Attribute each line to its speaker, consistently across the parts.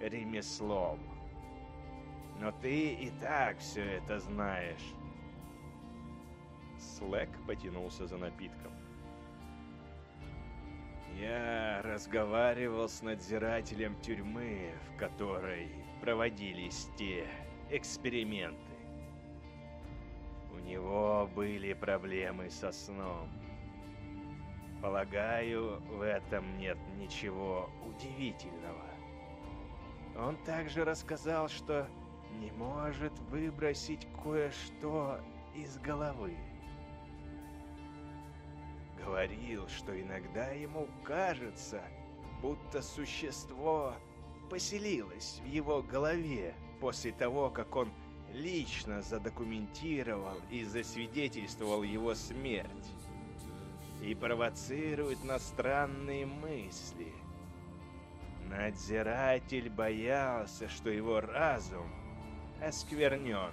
Speaker 1: ремеслом. Но ты и так все это знаешь.
Speaker 2: Слэк потянулся за напитком.
Speaker 1: Я разговаривал с надзирателем тюрьмы, в которой проводились те эксперименты. У него были проблемы со сном. Полагаю, в этом нет ничего удивительного. Он также рассказал, что не может выбросить кое-что из головы. Говорил, что иногда ему кажется, будто существо поселилось в его голове после того, как он лично задокументировал и засвидетельствовал его смерть и провоцирует на странные мысли. Надзиратель боялся, что его разум осквернен.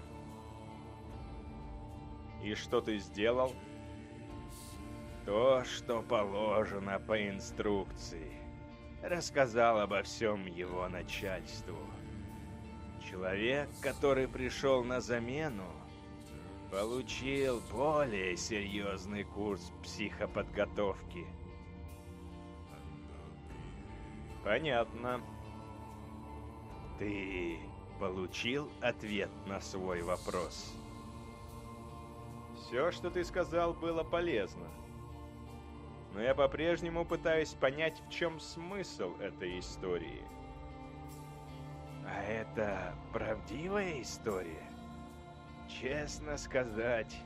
Speaker 2: «И что ты сделал?»
Speaker 1: «То, что положено по инструкции. Рассказал обо всем его начальству. Человек, который пришел на замену, Получил более серьезный курс психоподготовки.
Speaker 2: Понятно.
Speaker 1: Ты получил ответ на свой вопрос?
Speaker 2: Все, что ты сказал, было полезно. Но я по-прежнему пытаюсь понять, в чем смысл этой истории.
Speaker 1: А это правдивая история? Честно сказать,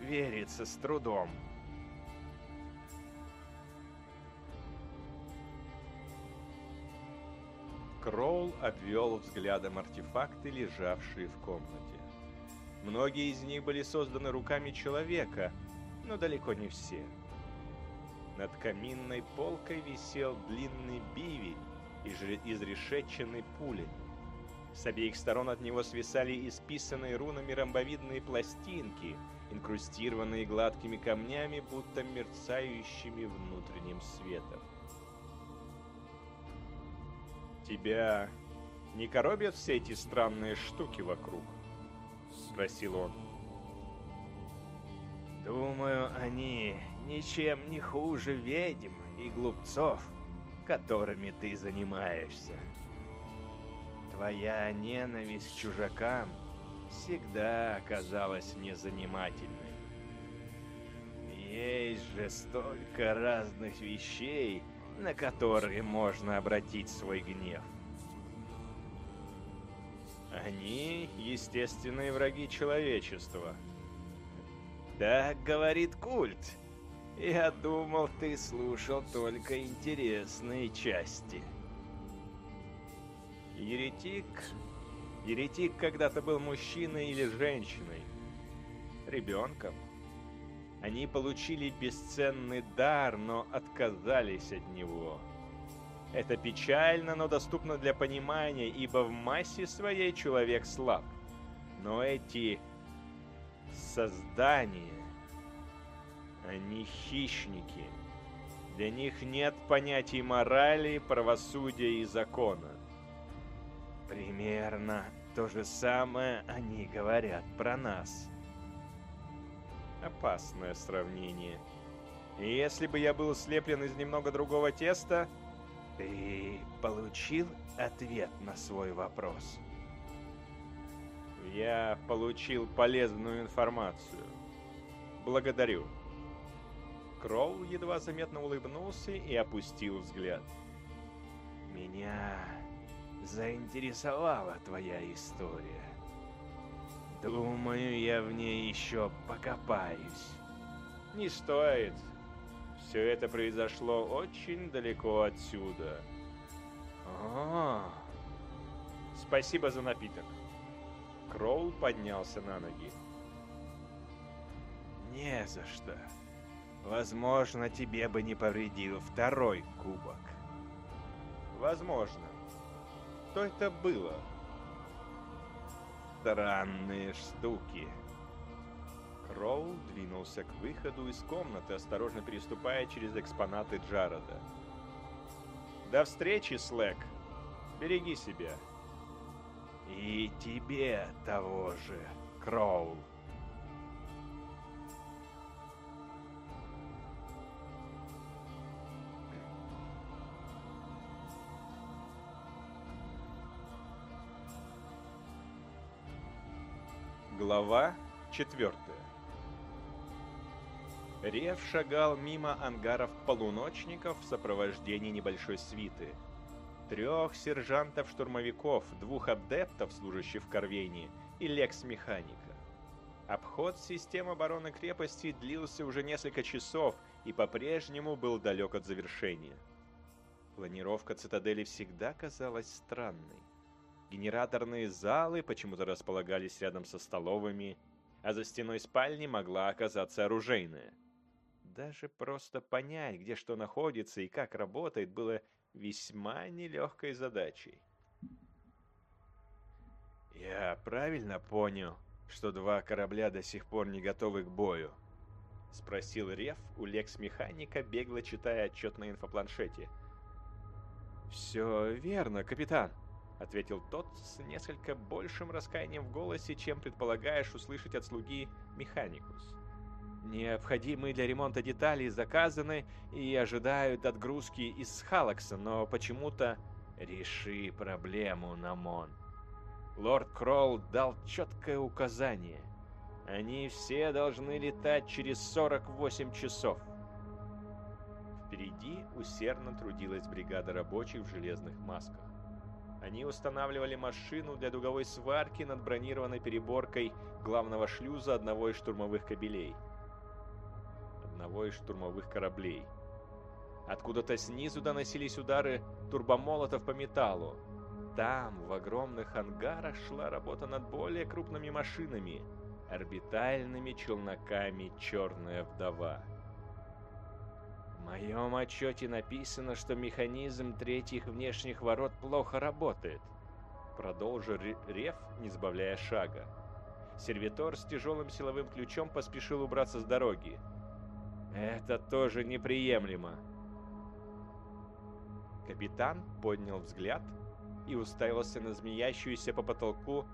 Speaker 1: верится с трудом.
Speaker 2: Кроул обвел взглядом артефакты, лежавшие в комнате. Многие из них были созданы руками человека, но далеко не все. Над каминной полкой висел длинный бивень из решетченной пули. С обеих сторон от него свисали исписанные рунами ромбовидные пластинки, инкрустированные гладкими камнями, будто мерцающими внутренним светом. «Тебя не коробят все эти странные штуки вокруг?» — спросил он.
Speaker 1: «Думаю, они ничем не хуже ведьм и глупцов, которыми ты занимаешься», Твоя ненависть к чужакам всегда оказалась мне занимательной. Есть же столько разных вещей, на которые можно обратить свой гнев.
Speaker 2: Они — естественные враги человечества.
Speaker 1: Так говорит культ. Я думал, ты слушал только интересные части.
Speaker 2: Еретик... Еретик когда-то был мужчиной или женщиной. Ребенком. Они получили бесценный дар, но отказались от него. Это печально, но доступно для понимания, ибо в массе своей человек слаб. Но эти создания, они хищники. Для них нет понятий морали, правосудия и закона.
Speaker 1: Примерно то же самое они говорят про нас.
Speaker 2: Опасное сравнение. И если бы я был слеплен из немного другого теста...
Speaker 1: Ты получил ответ на свой вопрос?
Speaker 2: Я получил полезную информацию. Благодарю. Кроу едва заметно улыбнулся и опустил взгляд.
Speaker 1: Меня заинтересовала твоя история. Думаю, я в ней еще покопаюсь.
Speaker 2: Не стоит. Все это произошло очень далеко отсюда.
Speaker 1: О,
Speaker 2: Спасибо за напиток. Кроул поднялся на ноги.
Speaker 1: Не за что. Возможно, тебе бы не повредил второй кубок.
Speaker 2: Возможно. Что это было?
Speaker 1: Странные штуки.
Speaker 2: Кроул двинулся к выходу из комнаты, осторожно переступая через экспонаты Джарода. «До встречи, Слэк!» Береги себя.
Speaker 1: И тебе того же, Кроул.
Speaker 2: Глава 4 Рев шагал мимо ангаров полуночников в сопровождении небольшой свиты. Трех сержантов-штурмовиков, двух адептов, служащих в Корвейне, и лекс-механика. Обход систем обороны крепости длился уже несколько часов и по-прежнему был далек от завершения. Планировка цитадели всегда казалась странной. Генераторные залы почему-то располагались рядом со столовыми, а за стеной спальни могла оказаться оружейная. Даже просто понять, где что находится и как работает, было весьма нелегкой задачей.
Speaker 1: «Я правильно понял, что два корабля до сих пор не готовы к бою?»
Speaker 2: — спросил Рев у лекс-механика, бегло читая отчет на инфопланшете.
Speaker 1: «Все верно, капитан», —
Speaker 2: ответил тот с несколько большим раскаянием в голосе, чем предполагаешь услышать от слуги Механикус.
Speaker 1: Необходимые для ремонта детали заказаны и ожидают отгрузки из Халакса, но почему-то... Реши проблему, Намон. Лорд Кролл дал четкое указание. Они все должны летать через 48 часов.
Speaker 2: Впереди усердно трудилась бригада рабочих в железных масках. Они устанавливали машину для дуговой сварки над бронированной переборкой главного шлюза одного из штурмовых кабелей одного из штурмовых кораблей. Откуда-то снизу доносились удары турбомолотов по металлу. Там, в огромных ангарах, шла работа над более крупными машинами, орбитальными челноками «Черная вдова».
Speaker 1: Моем отчете написано, что механизм третьих внешних ворот плохо работает.
Speaker 2: Продолжил Рев, не сбавляя шага. Сервитор с тяжелым силовым ключом поспешил убраться с дороги.
Speaker 1: Это тоже неприемлемо.
Speaker 2: Капитан поднял взгляд и уставился на змеящуюся по потолку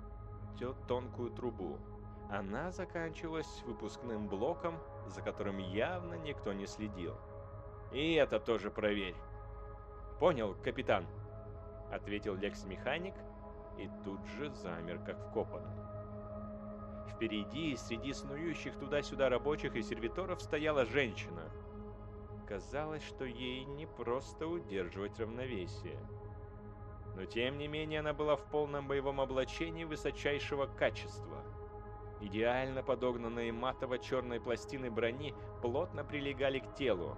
Speaker 2: тонкую трубу. Она заканчивалась выпускным блоком, за которым явно никто не следил.
Speaker 1: «И это тоже проверь».
Speaker 2: «Понял, капитан», — ответил Лекс-механик и тут же замер, как вкопанный. Впереди, среди снующих туда-сюда рабочих и сервиторов, стояла женщина. Казалось, что ей не просто удерживать равновесие. Но тем не менее она была в полном боевом облачении высочайшего качества. Идеально подогнанные матово-черные пластины брони плотно прилегали к телу.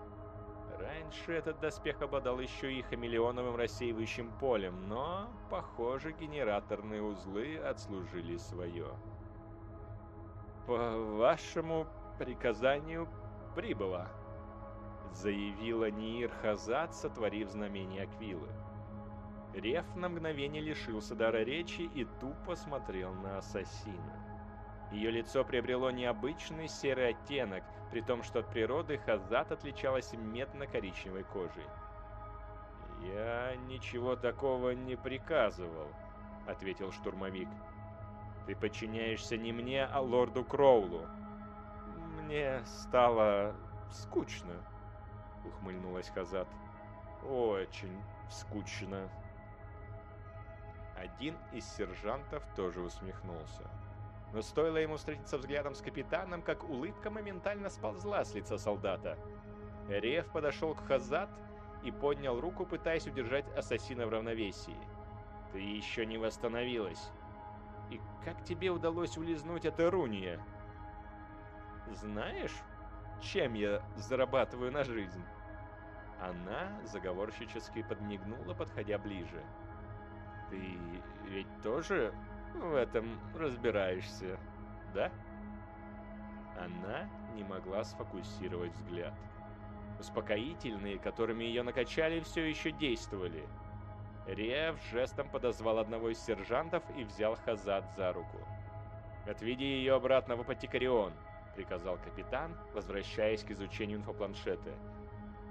Speaker 2: Раньше этот доспех обладал еще и хамелеоновым рассеивающим полем, но, похоже, генераторные узлы отслужили свое. «По вашему приказанию прибыла», — заявила Ниир Хазат, сотворив знамение Аквилы. Реф на мгновение лишился дара речи и тупо смотрел на ассасина. Ее лицо приобрело необычный серый оттенок, при том, что от природы Хазат отличалась медно-коричневой кожей. «Я ничего такого не приказывал», — ответил штурмовик. Ты подчиняешься не мне, а лорду Кроулу. Мне стало скучно, ухмыльнулась Хазат. Очень скучно. Один из сержантов тоже усмехнулся. Но стоило ему встретиться взглядом с капитаном, как улыбка моментально сползла с лица солдата. Рев подошел к Хазат и поднял руку, пытаясь удержать ассасина в равновесии. «Ты еще не восстановилась. И как тебе удалось улизнуть от Эруния? Знаешь, чем я зарабатываю на жизнь? Она заговорщически подмигнула, подходя ближе. Ты ведь тоже в этом разбираешься, да? Она не могла сфокусировать взгляд. Успокоительные, которыми ее накачали, все еще действовали – Рев жестом подозвал одного из сержантов и взял Хазат за руку. «Отведи ее обратно в Апотекарион», — приказал капитан, возвращаясь к изучению инфопланшета.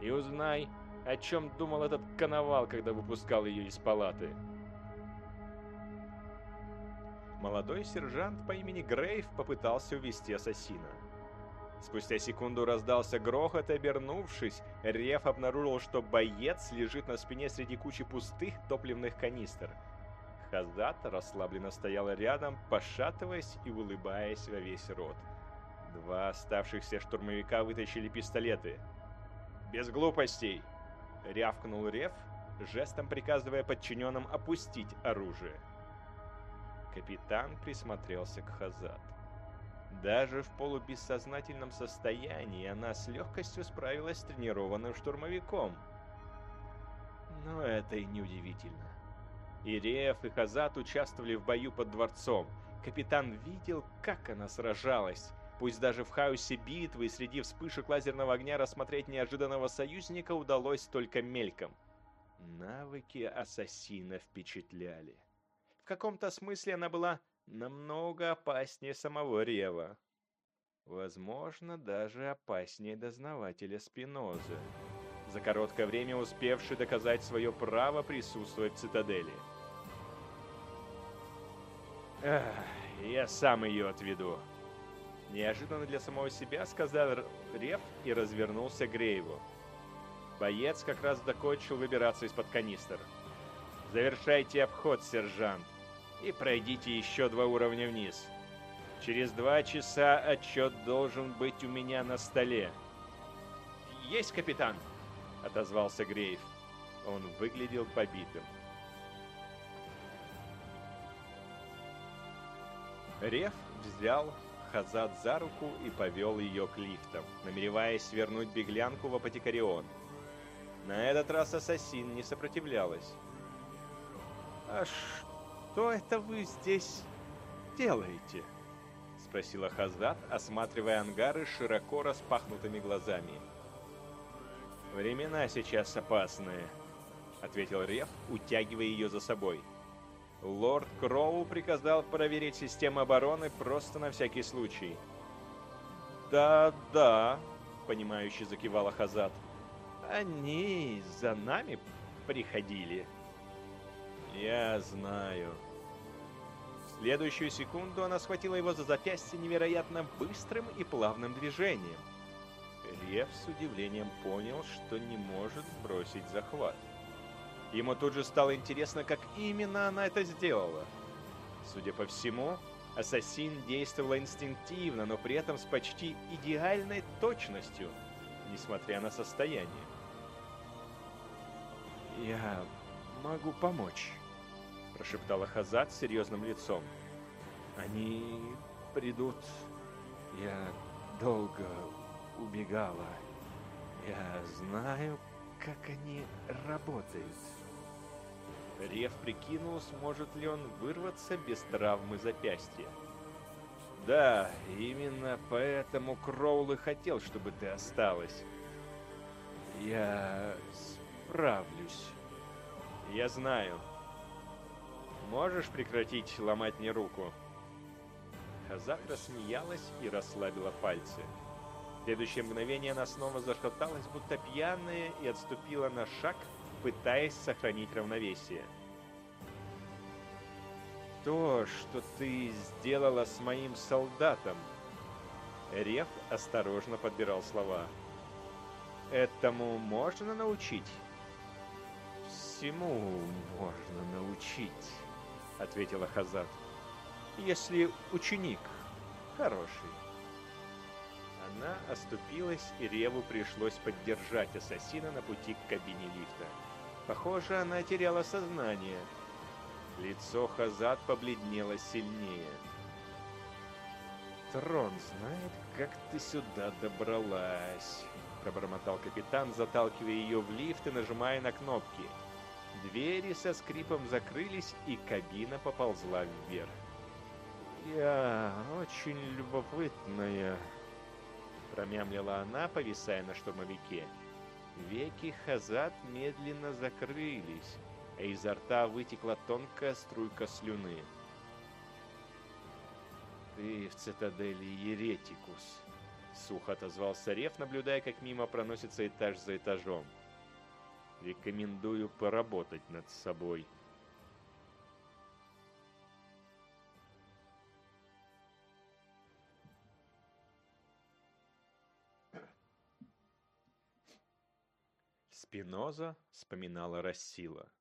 Speaker 2: «И узнай, о чем думал этот коновал, когда выпускал ее из палаты. Молодой сержант по имени Грейв попытался увести ассасина. Спустя секунду раздался грохот, обернувшись, Рев обнаружил, что боец лежит на спине среди кучи пустых топливных канистр. Хазат расслабленно стояла рядом, пошатываясь и улыбаясь во весь рот. Два оставшихся штурмовика вытащили пистолеты. «Без глупостей!» — рявкнул Рев, жестом приказывая подчиненным опустить оружие. Капитан присмотрелся к Хазат. Даже в полубессознательном состоянии она с легкостью справилась с тренированным штурмовиком. Но это и не удивительно. Иреев и Хазат участвовали в бою под дворцом. Капитан видел, как она сражалась. Пусть даже в хаосе битвы и среди вспышек лазерного огня рассмотреть неожиданного союзника удалось только мельком. Навыки ассасина впечатляли. Каком-то смысле она была намного опаснее самого Рева. Возможно, даже опаснее дознавателя Спинозы, за короткое время успевший доказать свое право присутствовать в цитадели. «Эх, я сам ее отведу», — неожиданно для самого себя сказал Рев и развернулся к Грейву. Боец как раз закончил выбираться из-под канистр. «Завершайте обход, сержант и пройдите еще два уровня вниз. Через два часа отчет должен быть у меня на столе. «Есть, капитан!» — отозвался Грейв. Он выглядел побитым. Реф взял Хазат за руку и повел ее к лифтам, намереваясь вернуть беглянку в Апотекарион. На этот раз ассасин не сопротивлялась. «А «Что это вы здесь делаете?» — спросила Хазат, осматривая ангары широко распахнутыми глазами. «Времена сейчас опасные», — ответил Рев, утягивая ее за собой. Лорд Кроу приказал проверить систему обороны просто на всякий случай. «Да-да», — понимающе закивала Хазат. «Они за нами приходили». «Я знаю». В следующую секунду она схватила его за запястье невероятно быстрым и плавным движением. Лев с удивлением понял, что не может сбросить захват. Ему тут же стало интересно, как именно она это сделала. Судя по всему, ассасин действовала инстинктивно, но при этом с почти идеальной точностью, несмотря на состояние. «Я могу помочь», прошептала Хазат с серьезным лицом. Они придут. Я долго убегала. Я знаю, как они работают. Рев прикинул, сможет ли он вырваться без травмы запястья. Да, именно поэтому Кроул и хотел, чтобы ты осталась. Я справлюсь. Я знаю. Можешь прекратить ломать мне руку?» Хазак рассмеялась и расслабила пальцы. В следующее мгновение она снова зашаталась, будто пьяная, и отступила на шаг, пытаясь сохранить равновесие. «То, что ты сделала с моим солдатом...» Рев осторожно подбирал слова. «Этому можно научить?» «Всему можно научить» ответила Хазат. Если ученик хороший. Она оступилась, и Реву пришлось поддержать ассасина на пути к кабине лифта. Похоже, она теряла сознание. Лицо Хазат побледнело сильнее. «Трон знает, как ты сюда добралась», — пробормотал капитан, заталкивая ее в лифт и нажимая на кнопки. Двери со скрипом закрылись, и кабина поползла вверх. «Я очень любопытная», — промямлила она, повисая на штурмовике. Веки Хазат медленно закрылись, а изо рта вытекла тонкая струйка слюны. «Ты в цитадели Еретикус», — сухо отозвался Рев, наблюдая, как мимо проносится этаж за этажом. Рекомендую поработать над собой. Спиноза вспоминала Рассила.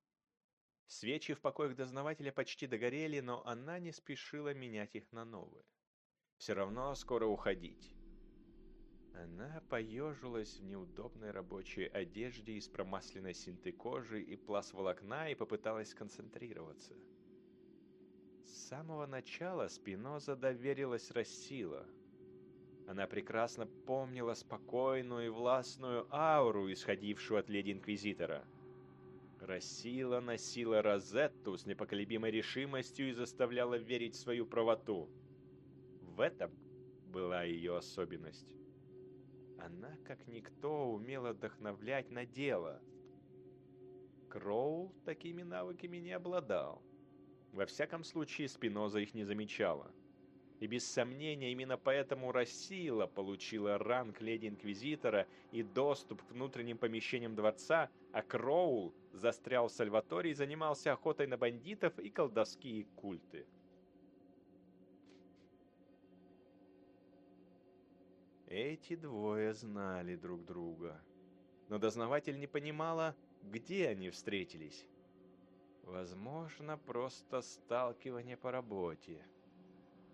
Speaker 2: Свечи в покоях дознавателя почти догорели, но она не спешила менять их на новые. Все равно скоро уходить. Она поежилась в неудобной рабочей одежде из промасленной синты кожи и пласт волокна и попыталась сконцентрироваться. С самого начала Спиноза доверилась Рассила. Она прекрасно помнила спокойную и властную ауру, исходившую от леди-инквизитора. Рассила носила Розетту с непоколебимой решимостью и заставляла верить в свою правоту. В этом была ее особенность. Она, как никто, умела вдохновлять на дело. Кроул такими навыками не обладал. Во всяком случае, Спиноза их не замечала. И без сомнения, именно поэтому Рассила получила ранг леди-инквизитора и доступ к внутренним помещениям дворца, а Кроул застрял в Сальваторе и занимался охотой на бандитов и колдовские культы. Эти двое знали друг друга. Но дознаватель не понимала, где они встретились. Возможно, просто сталкивание по работе.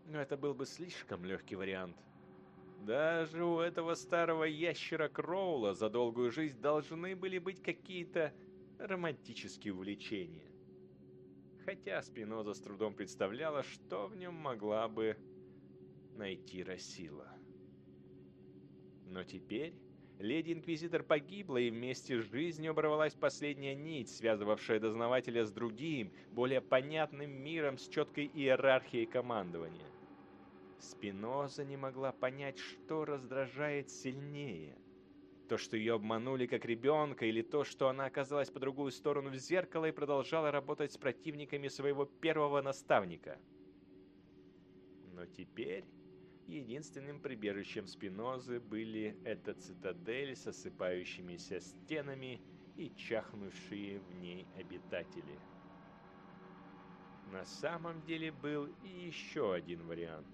Speaker 2: Но это был бы слишком легкий вариант. Даже у этого старого ящера Кроула за долгую жизнь должны были быть какие-то романтические увлечения. Хотя Спиноза с трудом представляла, что в нем могла бы найти Рассила. Но теперь леди-инквизитор погибла, и вместе с жизнью оборвалась последняя нить, связывавшая дознавателя с другим, более понятным миром с четкой иерархией командования. Спиноза не могла понять, что раздражает сильнее. То, что ее обманули как ребенка, или то, что она оказалась по другую сторону в зеркало и продолжала работать с противниками своего первого наставника. Но теперь Единственным прибежищем Спинозы были эта цитадель с осыпающимися стенами и чахнувшие в ней обитатели. На самом деле был и еще один вариант.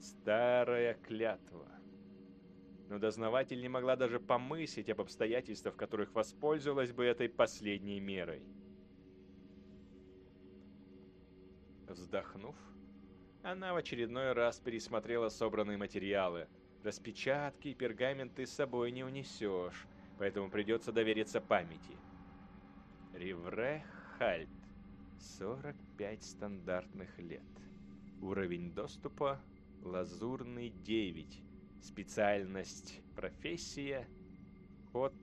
Speaker 2: Старая клятва. Но дознаватель не могла даже помыслить об обстоятельствах, в которых воспользовалась бы этой последней мерой. Вздохнув, она в очередной раз пересмотрела собранные материалы. Распечатки и пергаменты с собой не унесешь, поэтому придется довериться памяти. Ривре Хальт. 45 стандартных лет. Уровень доступа Лазурный 9. Специальность профессия. Код.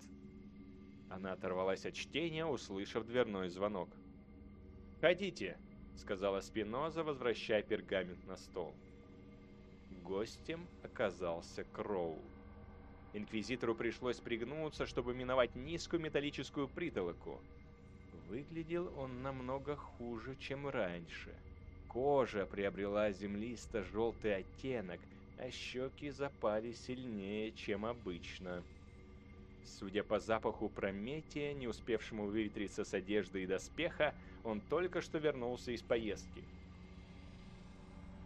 Speaker 2: Она оторвалась от чтения, услышав дверной звонок. «Ходите!» — сказала Спиноза, возвращая пергамент на стол. Гостем оказался Кроу. Инквизитору пришлось пригнуться, чтобы миновать низкую металлическую притолоку. Выглядел он намного хуже, чем раньше. Кожа приобрела землисто-желтый оттенок, а щеки запали сильнее, чем обычно. Судя по запаху Прометия, не успевшему выветриться с одежды и доспеха, он только что вернулся из поездки.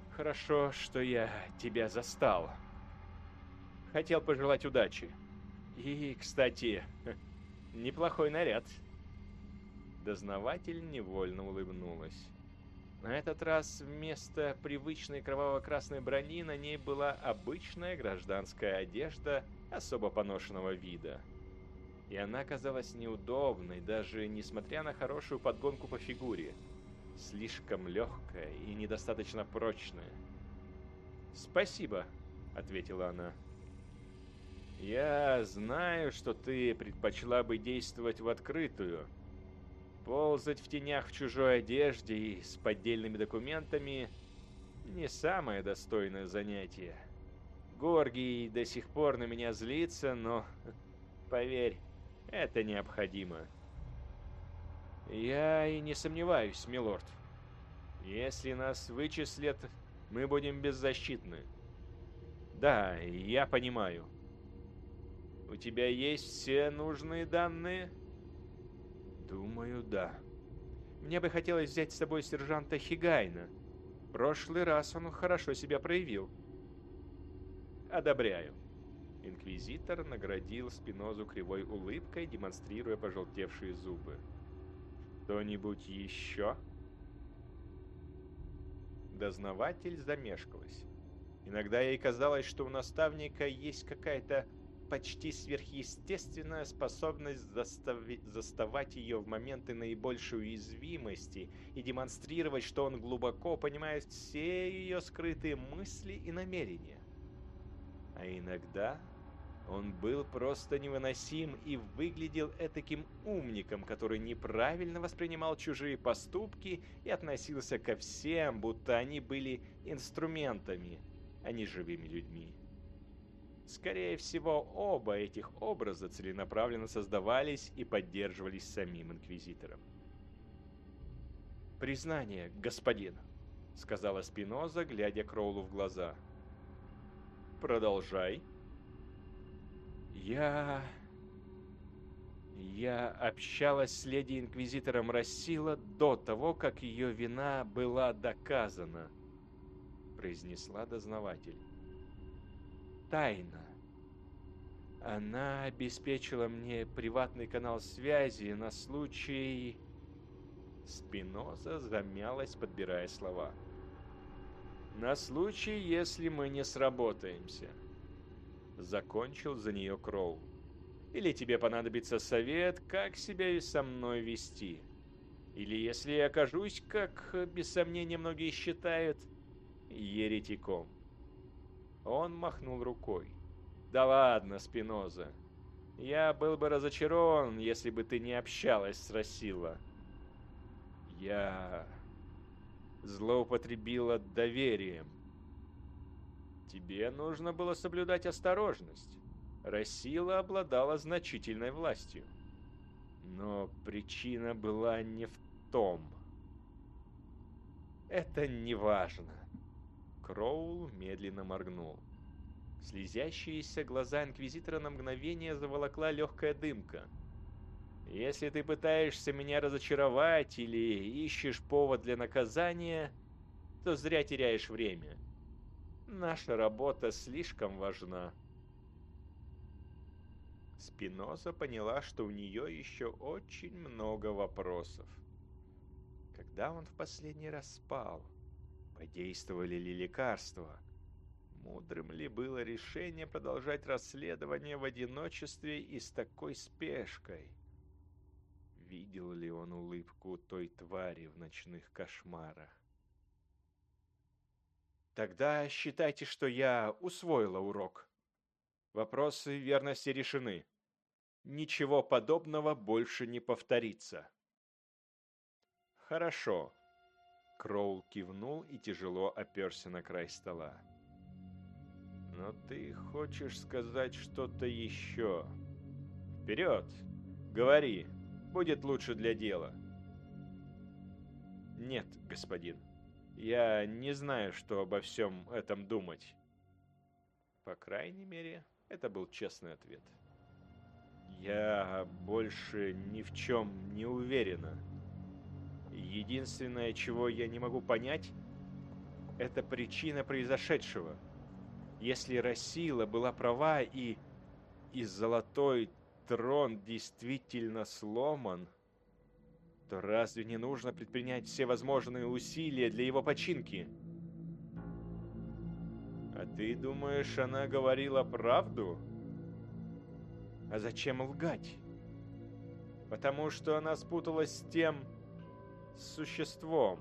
Speaker 2: «Хорошо, что я тебя застал. Хотел пожелать удачи. И, кстати, неплохой наряд». Дознаватель невольно улыбнулась. На этот раз вместо привычной кроваво-красной брони на ней была обычная гражданская одежда особо поношенного вида и она казалась неудобной, даже несмотря на хорошую подгонку по фигуре. Слишком легкая и недостаточно прочная. «Спасибо», — ответила она. «Я знаю, что ты предпочла бы действовать в открытую. Ползать в тенях в чужой одежде и с поддельными документами — не самое достойное занятие. Горгий до сих пор на меня злится, но, поверь, это необходимо. Я и не сомневаюсь, милорд. Если нас вычислят, мы будем беззащитны. Да, я понимаю. У тебя есть все нужные данные? Думаю, да. Мне бы хотелось взять с собой сержанта Хигайна. прошлый раз он хорошо себя проявил. Одобряю. Инквизитор наградил Спинозу кривой улыбкой, демонстрируя пожелтевшие зубы. «Кто-нибудь еще?» Дознаватель замешкалась. Иногда ей казалось, что у наставника есть какая-то почти сверхъестественная способность застави- заставать ее в моменты наибольшей уязвимости и демонстрировать, что он глубоко понимает все ее скрытые мысли и намерения. А иногда он был просто невыносим и выглядел этаким умником, который неправильно воспринимал чужие поступки и относился ко всем, будто они были инструментами, а не живыми людьми. Скорее всего, оба этих образа целенаправленно создавались и поддерживались самим Инквизитором. «Признание, господин», — сказала Спиноза, глядя Кроулу в глаза. «Продолжай». «Я...» «Я общалась с леди-инквизитором Рассила до того, как ее вина была доказана», — произнесла дознаватель тайна. Она обеспечила мне приватный канал связи на случай... Спиноза замялась, подбирая слова. На случай, если мы не сработаемся. Закончил за нее Кроу. Или тебе понадобится совет, как себя и со мной вести. Или если я окажусь, как без сомнения многие считают, еретиком. Он махнул рукой. «Да ладно, Спиноза. Я был бы разочарован, если бы ты не общалась с Рассила. Я злоупотребила доверием. Тебе нужно было соблюдать осторожность. Рассила обладала значительной властью. Но причина была не в том. Это не важно. Кроул медленно моргнул. Слезящиеся глаза Инквизитора на мгновение заволокла легкая дымка. «Если ты пытаешься меня разочаровать или ищешь повод для наказания, то зря теряешь время. Наша работа слишком важна». Спиноза поняла, что у нее еще очень много вопросов. Когда он в последний раз спал? Подействовали ли лекарства? Мудрым ли было решение продолжать расследование в одиночестве и с такой спешкой? Видел ли он улыбку той твари в ночных кошмарах? Тогда считайте, что я усвоила урок. Вопросы верности решены. Ничего подобного больше не повторится. Хорошо. Кроул кивнул и тяжело оперся на край стола. «Но ты хочешь сказать что-то еще? Вперед! Говори! Будет лучше для дела!» «Нет, господин. Я не знаю, что обо всем этом думать». По крайней мере, это был честный ответ. «Я больше ни в чем не уверена», Единственное, чего я не могу понять, это причина произошедшего. Если Рассила была права и... и Золотой Трон действительно сломан, то разве не нужно предпринять все возможные усилия для его починки? А ты думаешь, она говорила правду? А зачем лгать? Потому что она спуталась с тем, с существом.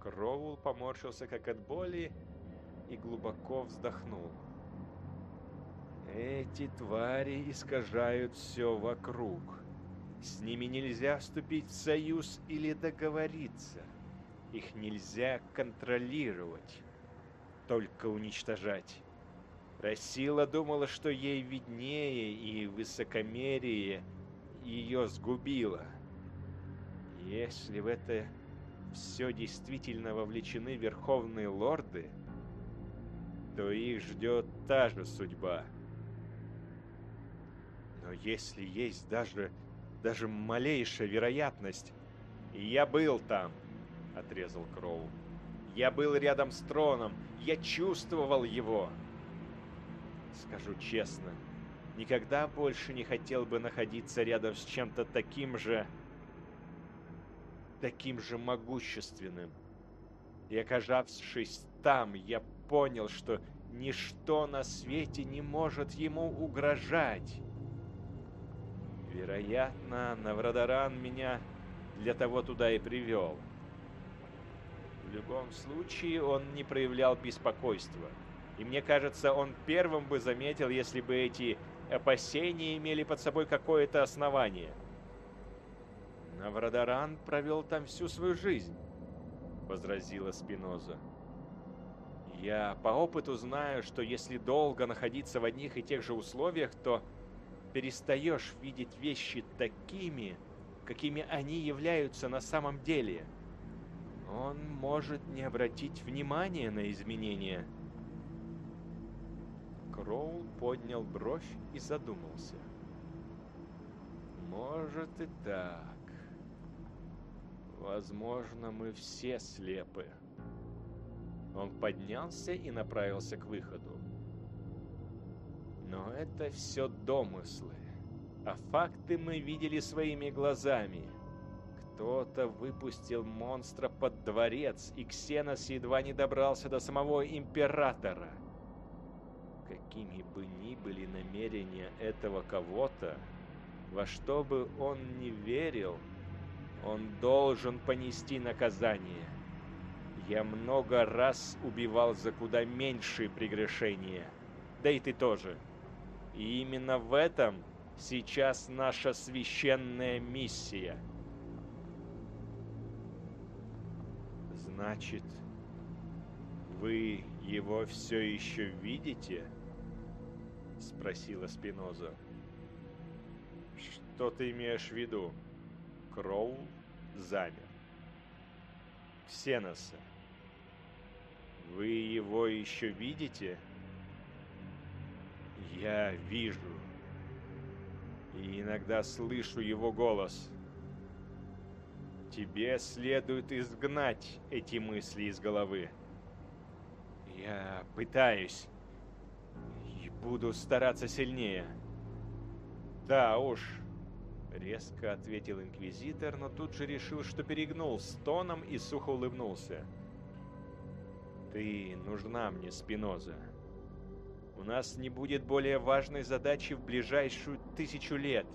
Speaker 2: Кроул поморщился как от боли и глубоко вздохнул. Эти твари искажают все вокруг. С ними нельзя вступить в союз или договориться. Их нельзя контролировать, только уничтожать. Рассила думала, что ей виднее, и высокомерие ее сгубило. Если в это все действительно вовлечены верховные лорды, то их ждет та же судьба. Но если есть даже, даже малейшая вероятность... Я был там, отрезал Кроу. Я был рядом с троном, я чувствовал его.
Speaker 1: Скажу честно, никогда больше не хотел бы находиться рядом с чем-то таким же... таким же могущественным. И оказавшись там, я понял, что ничто на свете не может ему угрожать. Вероятно, Наврадаран меня для того туда и привел. В любом случае, он не проявлял беспокойства. И мне кажется, он первым бы заметил, если бы эти опасения имели под собой какое-то основание. Наврадаран провел там всю свою жизнь, возразила Спиноза. Я по опыту знаю, что если долго находиться в одних и тех же условиях, то перестаешь видеть вещи такими, какими они являются на самом деле. Он может не обратить внимания на изменения. Кроул поднял бровь и задумался. Может и так. Возможно, мы все слепы. Он поднялся и направился к выходу. Но это все домыслы. А факты мы видели своими глазами. Кто-то выпустил монстра под дворец, и Ксенос едва не добрался до самого Императора. Какими бы ни были намерения этого кого-то, во что бы он ни верил, он должен понести наказание. Я много раз убивал за куда меньшие прегрешения. Да и ты тоже. И именно в этом сейчас наша священная миссия. Значит, вы его все еще видите? Спросила Спиноза. Что ты имеешь в виду? Кроу замер. Ксеноса. Вы его еще видите? Я вижу. И иногда слышу его голос. Тебе следует изгнать эти мысли из головы. Я пытаюсь. И буду стараться сильнее. Да уж, резко ответил инквизитор, но тут же решил, что перегнул с тоном и сухо улыбнулся. Ты нужна мне, Спиноза. У нас не будет более важной задачи в ближайшую тысячу лет.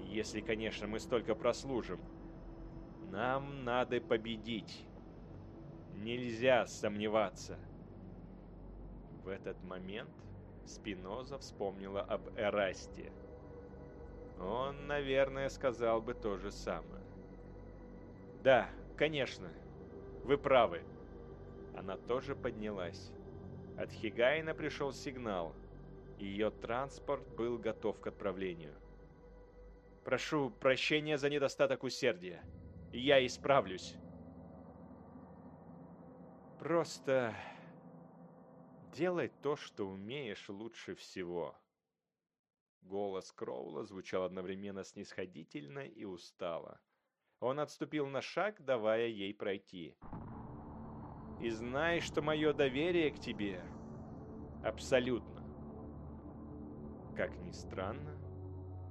Speaker 1: Если, конечно, мы столько прослужим. Нам надо победить. Нельзя сомневаться. В этот момент Спиноза вспомнила об Эрасте. Он, наверное, сказал бы то же самое. Да, конечно, вы правы. Она тоже поднялась. От Хигайна пришел сигнал. Ее транспорт был готов к отправлению. «Прошу прощения за недостаток усердия. Я исправлюсь». «Просто делай то, что умеешь лучше всего». Голос Кроула звучал одновременно снисходительно и устало. Он отступил на шаг, давая ей пройти и знай, что мое доверие к тебе абсолютно. Как ни странно,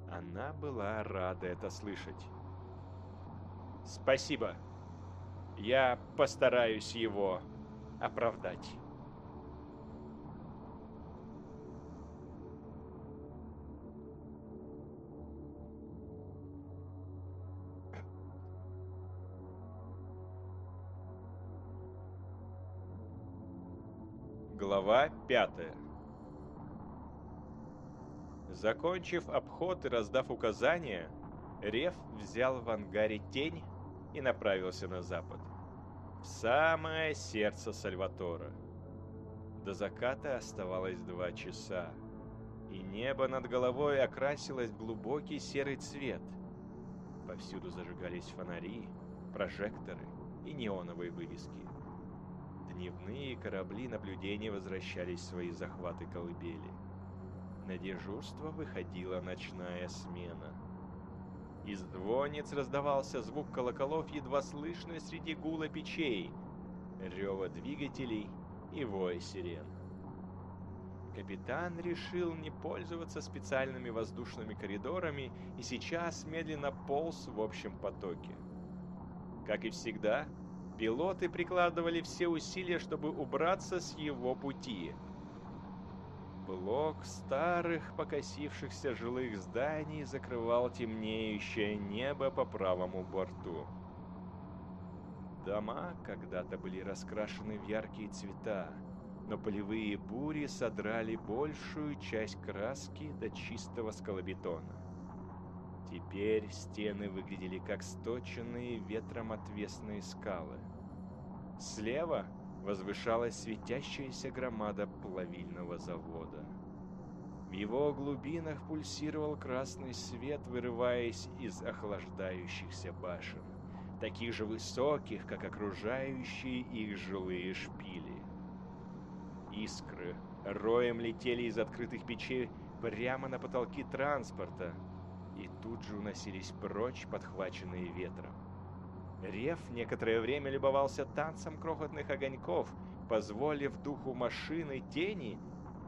Speaker 1: она была рада это слышать. Спасибо. Я постараюсь его оправдать. Глава 5 Закончив обход и раздав указания, Рев взял в ангаре тень и направился на запад, в самое сердце Сальватора. До заката оставалось два часа, и небо над головой окрасилось в глубокий серый цвет. Повсюду зажигались фонари, прожекторы и неоновые вывески. Дневные корабли наблюдения возвращались в свои захваты колыбели. На дежурство выходила ночная смена. Из звонец раздавался звук колоколов, едва слышный среди гула печей, рева двигателей и воя сирен.
Speaker 2: Капитан решил не пользоваться специальными воздушными коридорами и сейчас медленно полз в общем потоке. Как и всегда, пилоты прикладывали все усилия, чтобы убраться с его пути. Блок старых покосившихся жилых зданий закрывал темнеющее небо по правому борту. Дома когда-то были раскрашены в яркие цвета, но полевые бури содрали большую часть краски до чистого скалобетона. Теперь стены выглядели как сточенные ветром отвесные скалы. Слева возвышалась светящаяся громада плавильного завода. В его глубинах пульсировал красный свет, вырываясь из охлаждающихся башен, таких же высоких, как окружающие их жилые шпили. Искры роем летели из открытых печей прямо на потолки транспорта, и тут же уносились прочь, подхваченные ветром. Рев некоторое время любовался танцем крохотных огоньков, позволив духу машины тени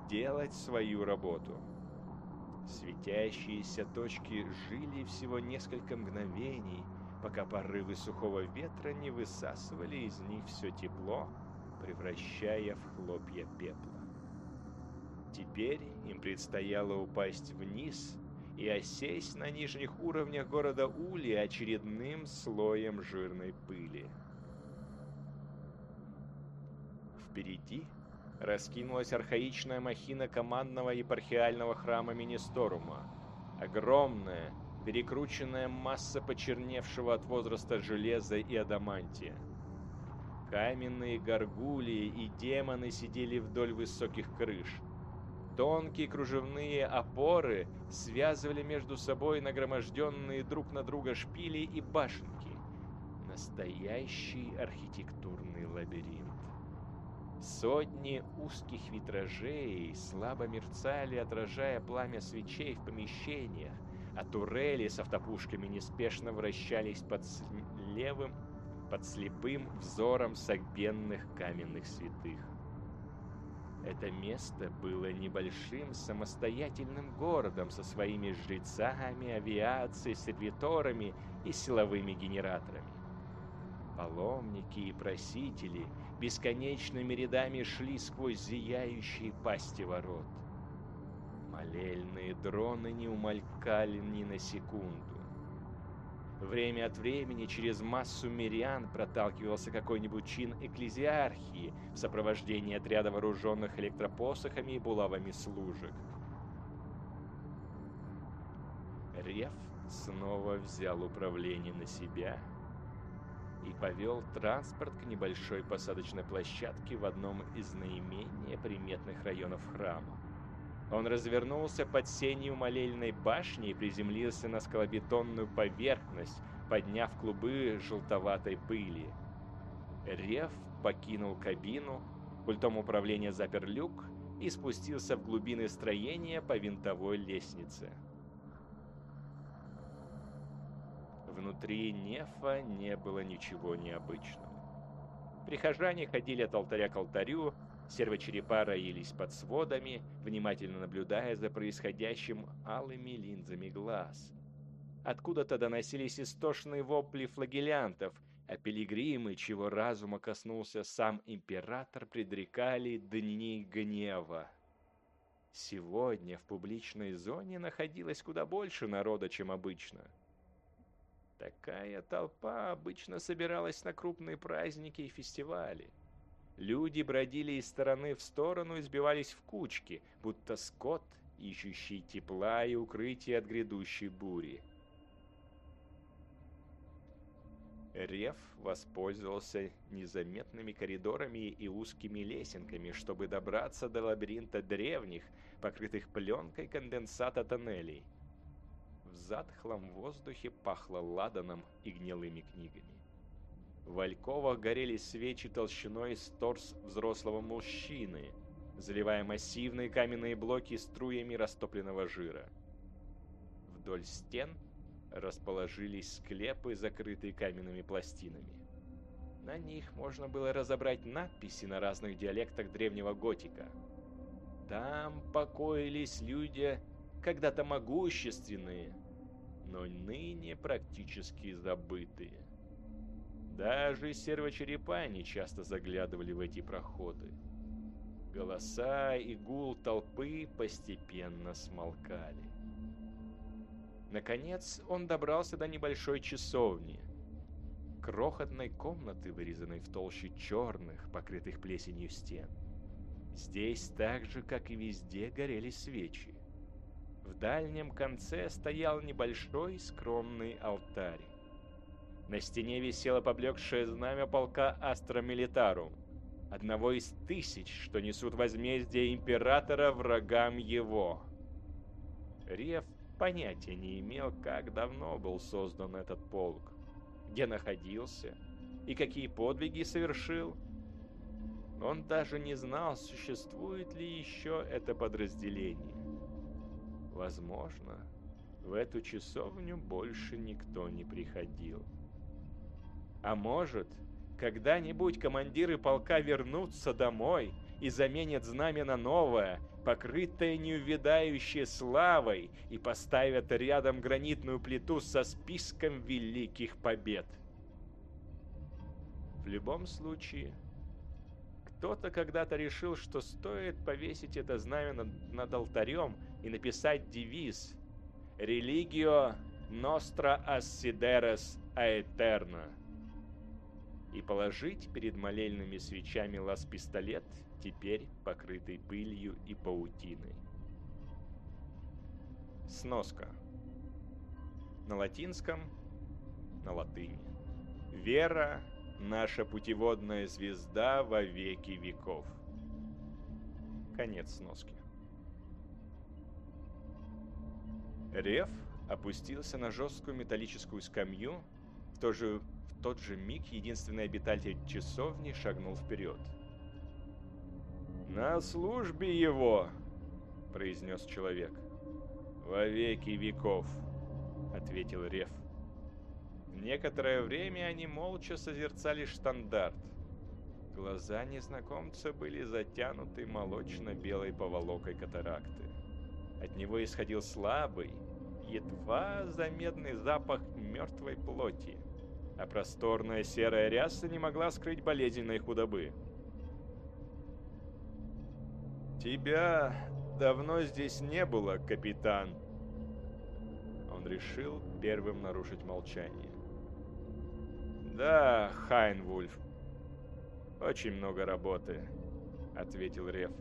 Speaker 2: делать свою работу. Светящиеся точки жили всего несколько мгновений, пока порывы сухого ветра не высасывали из них все тепло, превращая в хлопья пепла. Теперь им предстояло упасть вниз и осесть на нижних уровнях города Ули очередным слоем жирной пыли. Впереди раскинулась архаичная махина командного епархиального храма Министорума. Огромная, перекрученная масса почерневшего от возраста железа и адамантия. Каменные горгулии и демоны сидели вдоль высоких крыш – Тонкие кружевные опоры связывали между собой нагроможденные друг на друга шпили и башенки. Настоящий архитектурный лабиринт. Сотни узких витражей слабо мерцали, отражая пламя свечей в помещениях, а турели с автопушками неспешно вращались под левым, под слепым взором согбенных каменных святых. Это место было небольшим самостоятельным городом со своими жрецами, авиацией, сервиторами и силовыми генераторами. Паломники и просители бесконечными рядами шли сквозь зияющие пасти ворот. Молельные дроны не умолкали ни на секунду. Время от времени через массу мирян проталкивался какой-нибудь чин экклезиархии в сопровождении отряда вооруженных электропосохами и булавами служек. Рев снова взял управление на себя и повел транспорт к небольшой посадочной площадке в одном из наименее приметных районов храма. Он развернулся под сенью молельной башни и приземлился на скалобетонную поверхность, подняв клубы желтоватой пыли. Рев покинул кабину, пультом управления запер люк и спустился в глубины строения по винтовой лестнице. Внутри Нефа не было ничего необычного. Прихожане ходили от алтаря к алтарю, Сервочерепа роились под сводами, внимательно наблюдая за происходящим алыми линзами глаз. Откуда-то доносились истошные вопли флагелянтов, а пилигримы, чего разума коснулся сам император, предрекали дни гнева. Сегодня в публичной зоне находилось куда больше народа, чем обычно. Такая толпа обычно собиралась на крупные праздники и фестивали. Люди бродили из стороны в сторону и сбивались в кучки, будто скот, ищущий тепла и укрытия от грядущей бури. Рев воспользовался незаметными коридорами и узкими лесенками, чтобы добраться до лабиринта древних, покрытых пленкой конденсата тоннелей. В затхлом воздухе пахло ладаном и гнилыми книгами. В альковах горели свечи толщиной с торс взрослого мужчины, заливая массивные каменные блоки струями растопленного жира. Вдоль стен расположились склепы, закрытые каменными пластинами. На них можно было разобрать надписи на разных диалектах древнего готика.
Speaker 1: Там покоились люди, когда-то могущественные, но ныне практически забытые. Даже сервочерепа не часто заглядывали в эти проходы. Голоса и гул толпы постепенно смолкали. Наконец он добрался до небольшой часовни. Крохотной комнаты, вырезанной в толще черных, покрытых плесенью стен. Здесь так же, как и везде, горели свечи. В дальнем конце стоял небольшой скромный алтарь. На стене висело поблекшее знамя полка Астра Милитарум, одного из тысяч, что несут возмездие императора врагам его. Рев понятия не имел, как давно был создан этот полк, где находился и какие подвиги совершил. Он даже не знал, существует ли еще это подразделение. Возможно, в эту часовню больше никто не приходил. А может, когда-нибудь командиры полка вернутся домой и заменят знамя на новое, покрытое неувядающей славой, и поставят рядом гранитную плиту со списком великих побед. В любом случае, кто-то когда-то решил, что стоит повесить это знамя над, над алтарем и написать девиз «Religio nostra assideres aeterna» и положить перед молельными свечами лаз-пистолет, теперь покрытый пылью и паутиной. Сноска. На латинском, на латыни. Вера – наша путеводная звезда во веки веков. Конец сноски. Рев опустился на жесткую металлическую скамью, в то же тот же миг единственный обитатель часовни шагнул вперед. «На службе его!» — произнес человек. «Во веки веков!» — ответил Рев. Некоторое время они молча созерцали штандарт. Глаза незнакомца были затянуты молочно-белой поволокой катаракты. От него исходил слабый, едва заметный запах мертвой плоти а просторная серая ряса не могла скрыть болезненной худобы. «Тебя давно здесь не было, капитан!» Он решил первым нарушить молчание. «Да, Хайнвульф, очень много работы», — ответил Рев.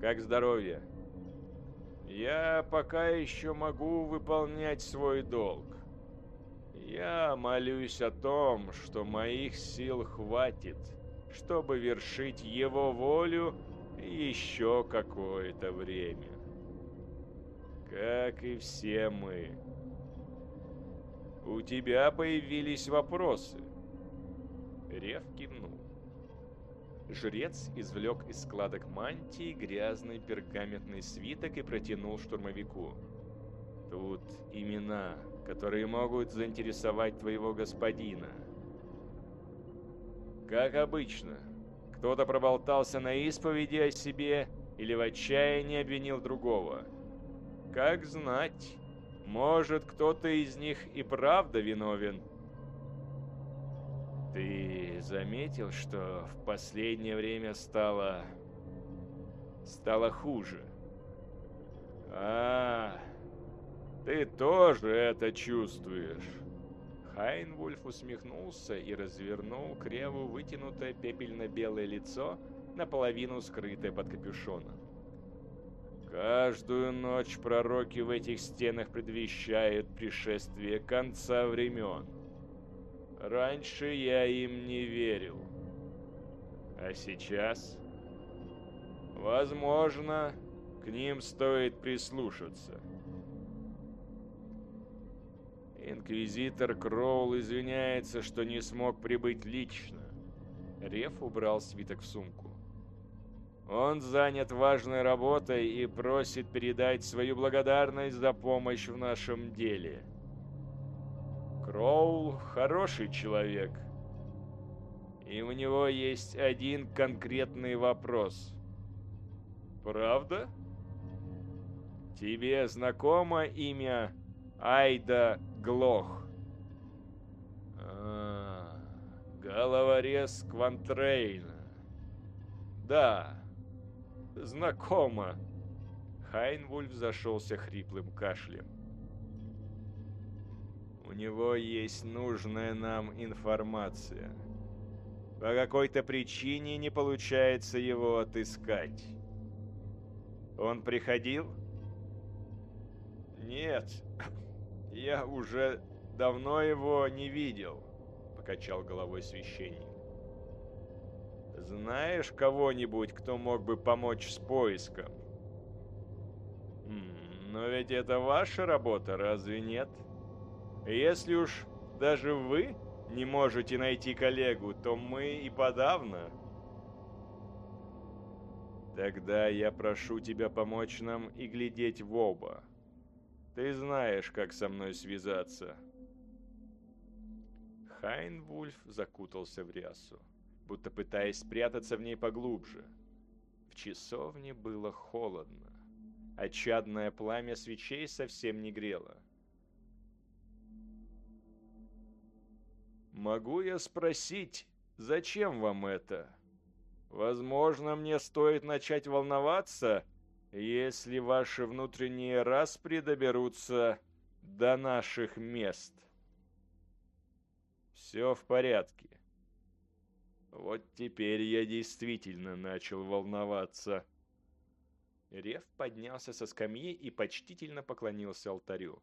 Speaker 1: «Как здоровье?» «Я пока еще могу выполнять свой долг. Я молюсь о том, что моих сил хватит, чтобы вершить его волю еще какое-то время. Как и все мы. У тебя появились вопросы. Рев кивнул. Жрец извлек из складок мантии грязный пергаментный свиток и протянул штурмовику. Тут имена которые могут заинтересовать твоего господина. Как обычно, кто-то проболтался на исповеди о себе или в отчаянии обвинил другого. Как знать, может, кто-то из них и правда виновен. Ты заметил, что в последнее время стало... стало хуже? А, ты тоже это чувствуешь. Хайнвульф усмехнулся и развернул криво вытянутое пепельно-белое лицо, наполовину скрытое под капюшоном. Каждую ночь пророки в этих стенах предвещают пришествие конца времен. Раньше я им не верил. А сейчас... Возможно, к ним стоит прислушаться. Инквизитор Кроул извиняется, что не смог прибыть лично. Реф убрал свиток в сумку. Он занят важной работой и просит передать свою благодарность за помощь в нашем деле. Кроул хороший человек. И у него есть один конкретный вопрос. Правда? Тебе знакомо имя Айда Глох? А, головорез Квантрейна. Да, знакомо. Хайнвульф зашелся хриплым кашлем. У него есть нужная нам информация. По какой-то причине не получается его отыскать. Он приходил? Нет, я уже давно его не видел, покачал головой священник. Знаешь кого-нибудь, кто мог бы помочь с поиском? Но ведь это ваша работа, разве нет? Если уж даже вы не можете найти коллегу, то мы и подавно. Тогда я прошу тебя помочь нам и глядеть в оба. Ты знаешь, как со мной связаться. Хайнвульф закутался в рясу, будто пытаясь спрятаться в ней поглубже. В часовне было холодно, а пламя свечей совсем не грело. «Могу я спросить, зачем вам это?» Возможно, мне стоит начать волноваться, если ваши внутренние распри доберутся до наших мест. Все в порядке. Вот теперь я действительно начал волноваться. Рев поднялся со скамьи и почтительно поклонился алтарю.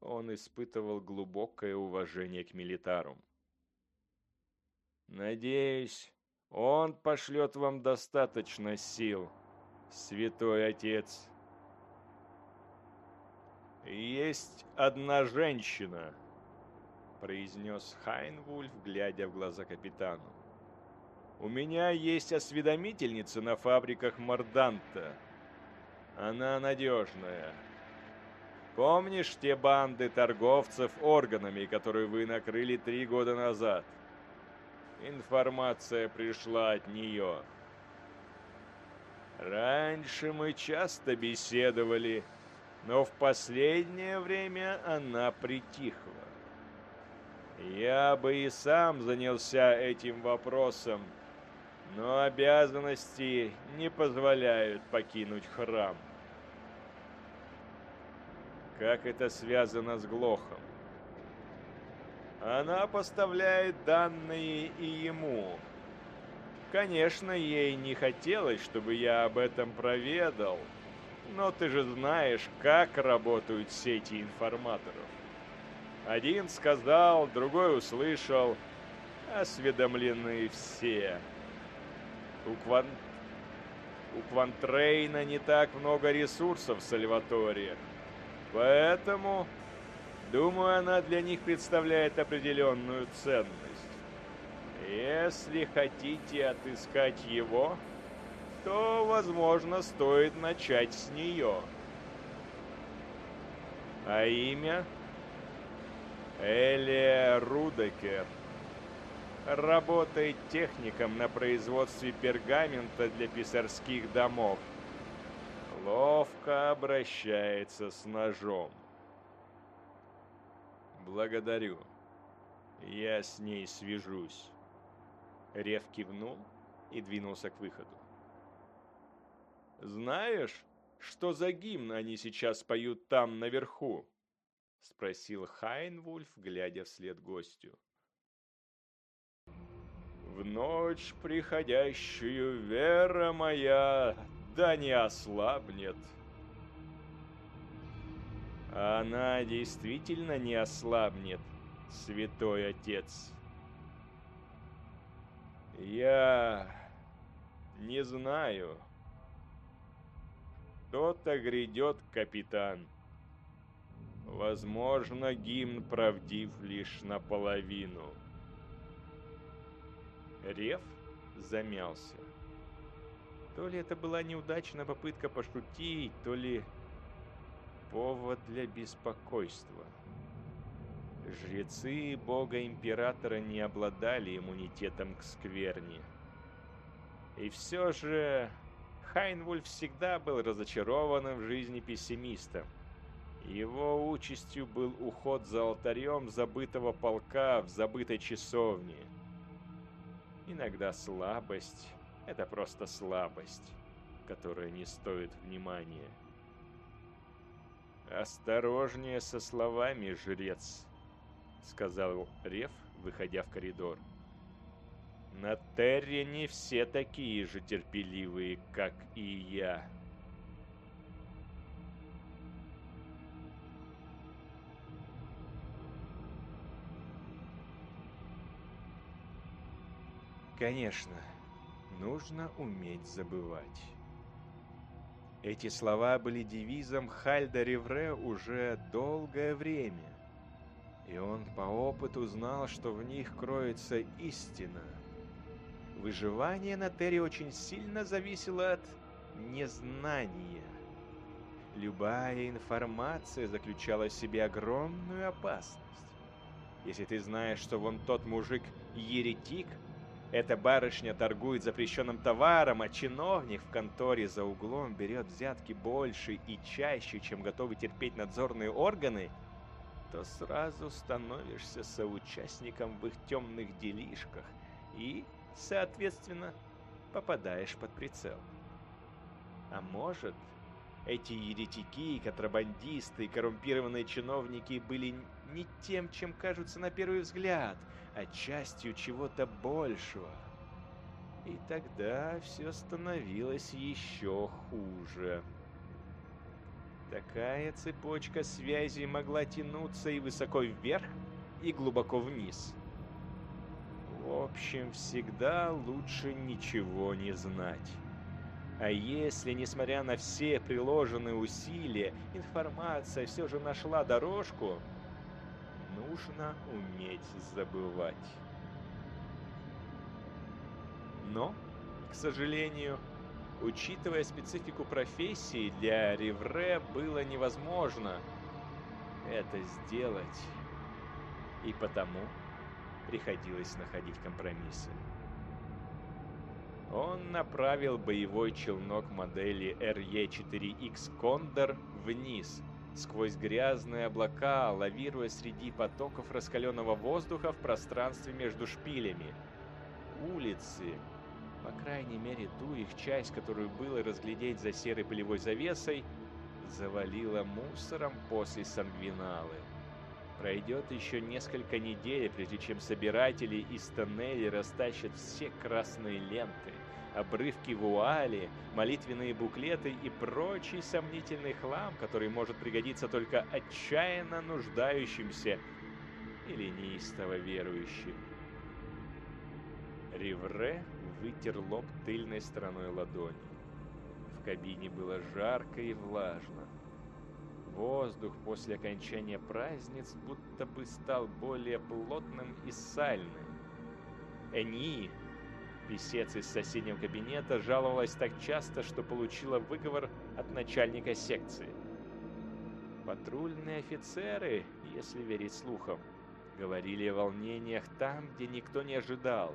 Speaker 1: Он испытывал глубокое уважение к милитарум. «Надеюсь, он пошлет вам достаточно сил, святой отец. Есть одна женщина, произнес Хайнвульф, глядя в глаза капитану. У меня есть осведомительница на фабриках Морданта. Она надежная. Помнишь те банды торговцев органами, которые вы накрыли три года назад? Информация пришла от нее. Раньше мы часто беседовали, но в последнее время она притихла. Я бы и сам занялся этим вопросом, но обязанности не позволяют покинуть храм. Как это связано с Глохом? Она поставляет данные и ему. Конечно, ей не хотелось, чтобы я об этом проведал, но ты же знаешь, как работают сети информаторов. Один сказал, другой услышал, осведомлены все. У, Кван... У Квантрейна не так много ресурсов в Сальваторе, поэтому Думаю, она для них представляет определенную ценность. Если хотите отыскать его, то, возможно, стоит начать с нее. А имя? Элия Рудекер. Работает техником на производстве пергамента для писарских домов. Ловко обращается с ножом. «Благодарю. Я с ней свяжусь». Рев кивнул и двинулся к выходу. «Знаешь, что за гимн они сейчас поют там наверху?» — спросил Хайнвульф, глядя вслед гостю. «В ночь приходящую вера моя да не ослабнет». Она действительно не ослабнет, святой отец. Я не знаю. Кто-то грядет, капитан. Возможно, гимн правдив лишь наполовину. Рев замялся. То ли это была неудачная попытка пошутить, то ли повод для беспокойства. Жрецы бога-императора не обладали иммунитетом к скверне. И все же Хайнвульф всегда был разочарованным в жизни пессимистом. Его участью был уход за алтарем забытого полка в забытой часовне. Иногда слабость — это просто слабость, которая не стоит внимания. «Осторожнее со словами, жрец», — сказал Рев, выходя в коридор. «На Терре не все такие же терпеливые, как и я». Конечно, нужно уметь забывать. Эти слова были девизом Хальда Ревре уже долгое время. И он по опыту знал, что в них кроется истина. Выживание на Терре очень сильно зависело от незнания. Любая информация заключала в себе огромную опасность. Если ты знаешь, что вон тот мужик еретик – эта барышня торгует запрещенным товаром, а чиновник в конторе за углом берет взятки больше и чаще, чем готовы терпеть надзорные органы, то сразу становишься соучастником в их темных делишках и, соответственно, попадаешь под прицел. А может, эти еретики, контрабандисты и коррумпированные чиновники были не тем, чем кажутся на первый взгляд, а частью чего-то большего. И тогда все становилось еще хуже. Такая цепочка связей могла тянуться и высоко вверх, и глубоко вниз. В общем, всегда лучше ничего не знать. А если, несмотря на все приложенные усилия, информация все же нашла дорожку, нужно уметь забывать. Но, к сожалению, учитывая специфику профессии, для Ревре было невозможно это сделать. И потому приходилось находить компромиссы. Он направил боевой челнок модели RE-4X Кондор вниз, сквозь грязные облака, лавируя среди потоков раскаленного воздуха в пространстве между шпилями. Улицы, по крайней мере ту их часть, которую было разглядеть за серой пылевой завесой, завалило мусором после сангвиналы. Пройдет еще несколько недель, прежде чем собиратели из тоннелей растащат все красные ленты, обрывки вуали, молитвенные буклеты и прочий сомнительный хлам, который может пригодиться только отчаянно нуждающимся или неистово верующим. Ривре вытер лоб тыльной стороной ладони. В кабине было жарко и влажно. Воздух после окончания праздниц будто бы стал более плотным и сальным. Эни, писец из соседнего кабинета, жаловалась так часто, что получила выговор от начальника секции. Патрульные офицеры, если верить слухам, говорили о волнениях там, где никто не ожидал.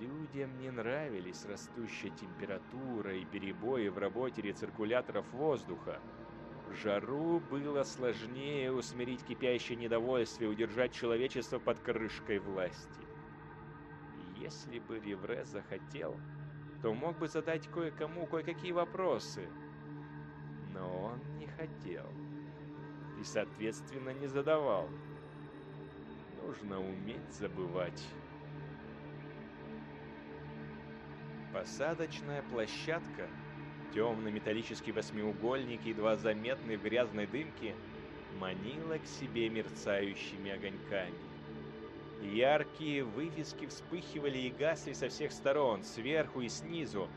Speaker 1: Людям не нравились растущая температура и перебои в работе рециркуляторов воздуха, жару было сложнее усмирить кипящее недовольствие, удержать человечество под крышкой власти. Если бы Ревре захотел, то мог бы задать кое-кому кое-какие вопросы. Но он не хотел. И, соответственно, не задавал. Нужно уметь забывать. Посадочная площадка — Темный металлический восьмиугольник, едва заметный в грязной дымке, манила к себе мерцающими огоньками. Яркие вывески вспыхивали и гасли со всех сторон, сверху и снизу.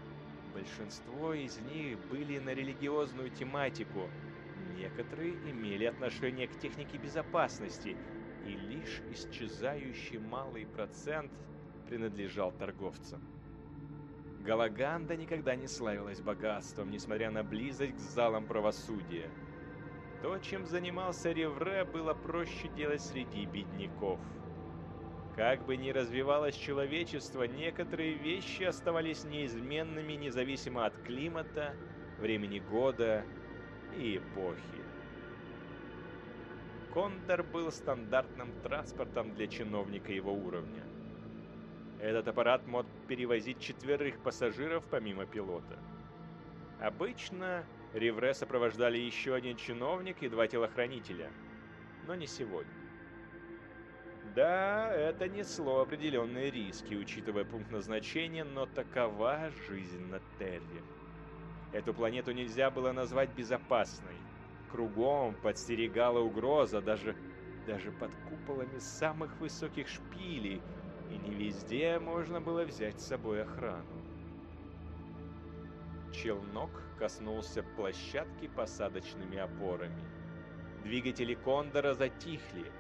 Speaker 1: Большинство из них были на религиозную тематику. Некоторые имели отношение к технике безопасности, и лишь исчезающий малый процент принадлежал торговцам. Галаганда никогда не славилась богатством, несмотря на близость к залам правосудия. То, чем занимался Ревре, было проще делать среди бедняков. Как бы ни развивалось человечество, некоторые вещи оставались неизменными независимо от климата, времени года и эпохи. Кондор был стандартным транспортом для чиновника его уровня. Этот аппарат мог перевозить четверых пассажиров помимо пилота. Обычно Ривре сопровождали еще один чиновник и два телохранителя, но не сегодня. Да, это несло определенные риски, учитывая пункт назначения, но такова жизнь на Терре. Эту планету нельзя было назвать безопасной. Кругом подстерегала угроза, даже, даже под куполами самых высоких шпилей, и не везде можно было взять с собой охрану. Челнок коснулся площадки посадочными опорами. Двигатели Кондора затихли,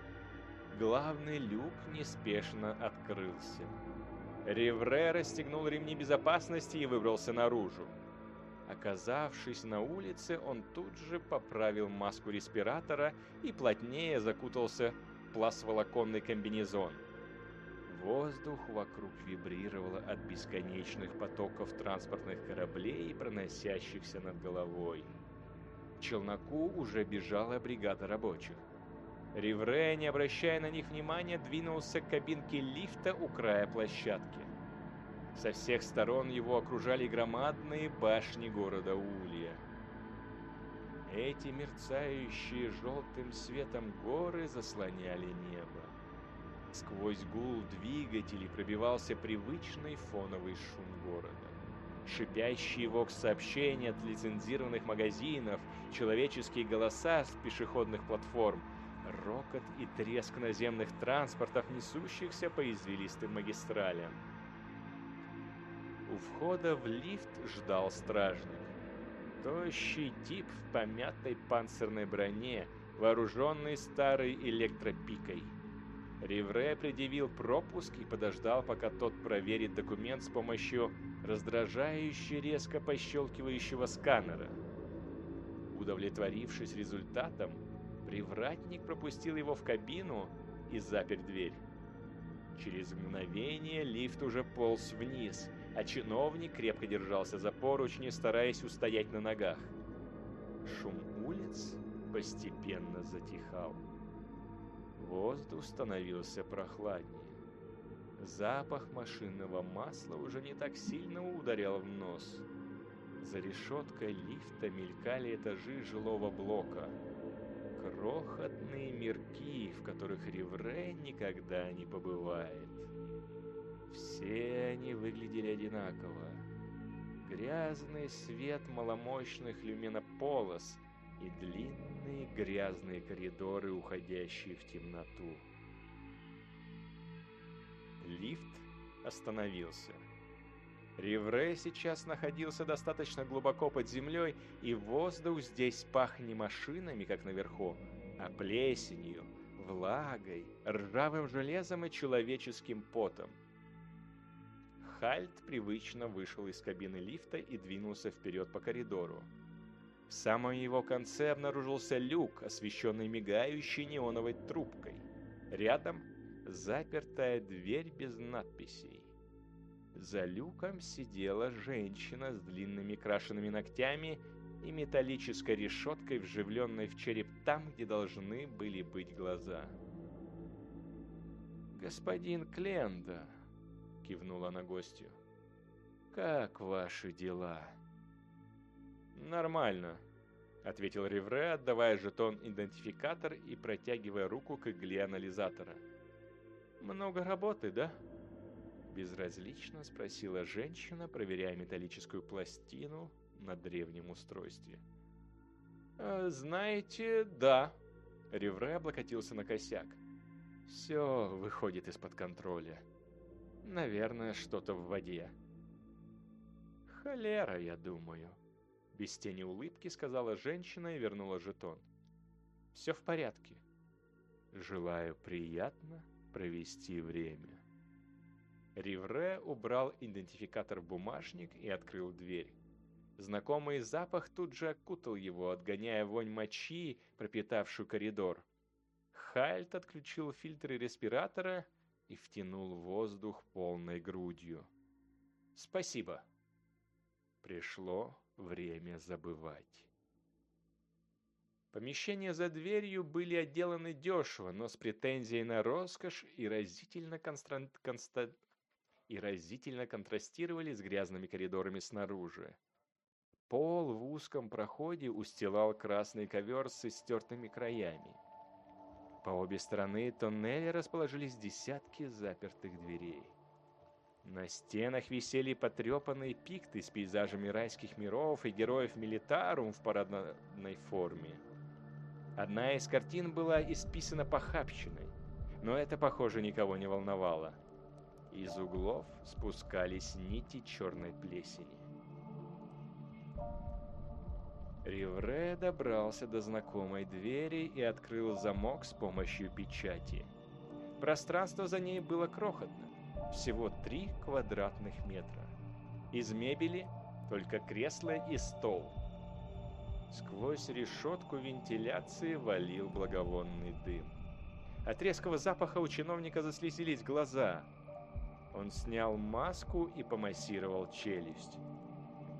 Speaker 1: главный люк неспешно открылся. Ревре расстегнул ремни безопасности и выбрался наружу. Оказавшись на улице, он тут же поправил маску респиратора и плотнее закутался в пластволоконный комбинезон. Воздух вокруг вибрировал от бесконечных потоков транспортных кораблей, проносящихся над головой. К челноку уже бежала бригада рабочих. Ривре, не обращая на них внимания, двинулся к кабинке лифта у края площадки. Со всех сторон его окружали громадные башни города Улья. Эти мерцающие желтым светом горы заслоняли небо. Сквозь гул двигателей пробивался привычный фоновый шум города. Шипящие вокс-сообщения от лицензированных магазинов, человеческие голоса с пешеходных платформ — рокот и треск наземных транспортов, несущихся по извилистым магистралям. У входа в лифт ждал стражник. Тощий тип в помятой панцирной броне, вооруженный старой электропикой. Ривре предъявил пропуск и подождал, пока тот проверит документ с помощью раздражающе резко пощелкивающего сканера. Удовлетворившись результатом, Привратник пропустил его в кабину и запер дверь. Через мгновение лифт уже полз вниз, а чиновник крепко держался за поручни, стараясь устоять на ногах. Шум улиц постепенно затихал. Воздух становился прохладнее. Запах машинного масла уже не так сильно ударял в нос. За решеткой лифта мелькали этажи жилого блока – крохотные мирки, в которых Ривре никогда не бывает. Все они выглядели одинаково. Грязный свет маломощных люминополос и длинные грязные коридоры, уходящие в темноту. Лифт остановился. Ривре сейчас находился достаточно глубоко под землей, и воздух здесь пах не машинами, как наверху, а плесенью, влагой, ржавым железом и человеческим потом. Хальт привычно вышел из кабины лифта и двинулся вперед по коридору. В самом его конце обнаружился люк, освещенный мигающей неоновой трубкой. Рядом запертая дверь без надписей. За люком сидела женщина с длинными крашенными ногтями и металлической решеткой, вживленной в череп там, где должны были быть глаза. «Господин Кленда», — кивнула на гостью, — «как ваши дела?» «Нормально», — ответил Ривре, отдавая жетон-идентификатор и протягивая руку к игле анализатора. «Много работы, да?» Безразлично спросила женщина, проверяя металлическую пластину на древнем устройстве. «А, «Знаете, да». Ревре облокотился на косяк. «Все выходит из-под контроля. Наверное, что-то в воде». «Холера, я думаю», — без тени улыбки сказала женщина и вернула жетон. «Все в порядке. Желаю приятно провести время». Ривре убрал идентификатор в бумажник и открыл дверь. Знакомый запах тут же окутал его, отгоняя вонь мочи, пропитавшую коридор. Хальт отключил фильтры респиратора и втянул воздух полной грудью. «Спасибо». Пришло время забывать. Помещения за дверью были отделаны дешево, но с претензией на роскошь и разительно, констра... конста... и разительно контрастировали с грязными коридорами снаружи. Пол в узком проходе устилал красный ковер с истертыми краями. По обе стороны тоннеля расположились десятки запертых дверей. На стенах висели потрепанные пикты с пейзажами райских миров и героев Милитарум в парадной форме. Одна из картин была исписана похабщиной, но это, похоже, никого не волновало. Из углов спускались нити черной плесени. Ривре добрался до знакомой двери и открыл замок с помощью печати. Пространство за ней было крохотным, всего три квадратных метра. Из мебели только кресло и стол – Сквозь решетку вентиляции валил благовонный дым. От резкого запаха у чиновника заслезились глаза. Он снял маску и помассировал челюсть.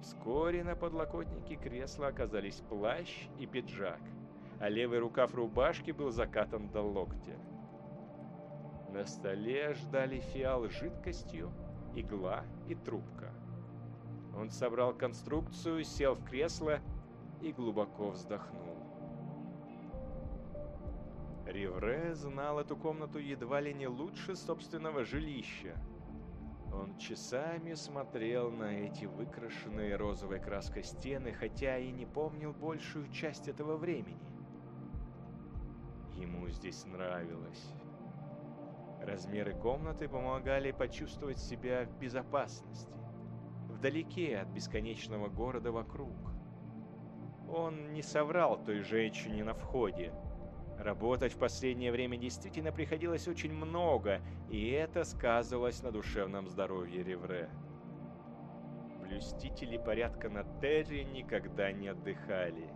Speaker 1: Вскоре на подлокотнике кресла оказались плащ и пиджак, а левый рукав рубашки был закатан до локтя. На столе ждали фиал с жидкостью, игла и трубка. Он собрал конструкцию, сел в кресло и глубоко вздохнул. Ривре знал эту комнату едва ли не лучше собственного жилища. Он часами смотрел на эти выкрашенные розовой краской стены, хотя и не помнил большую часть этого времени. Ему здесь нравилось. Размеры комнаты помогали почувствовать себя в безопасности, вдалеке от бесконечного города вокруг. Он не соврал той женщине на входе. Работать в последнее время действительно приходилось очень много, и это сказывалось на душевном здоровье Ревре. Блюстители порядка на Терре никогда не отдыхали.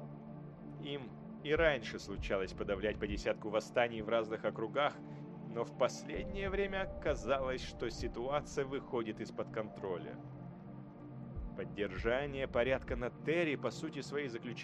Speaker 1: Им и раньше случалось подавлять по десятку восстаний в разных округах, но в последнее время казалось, что ситуация выходит из-под контроля. Поддержание порядка на Терри по сути своей заключалось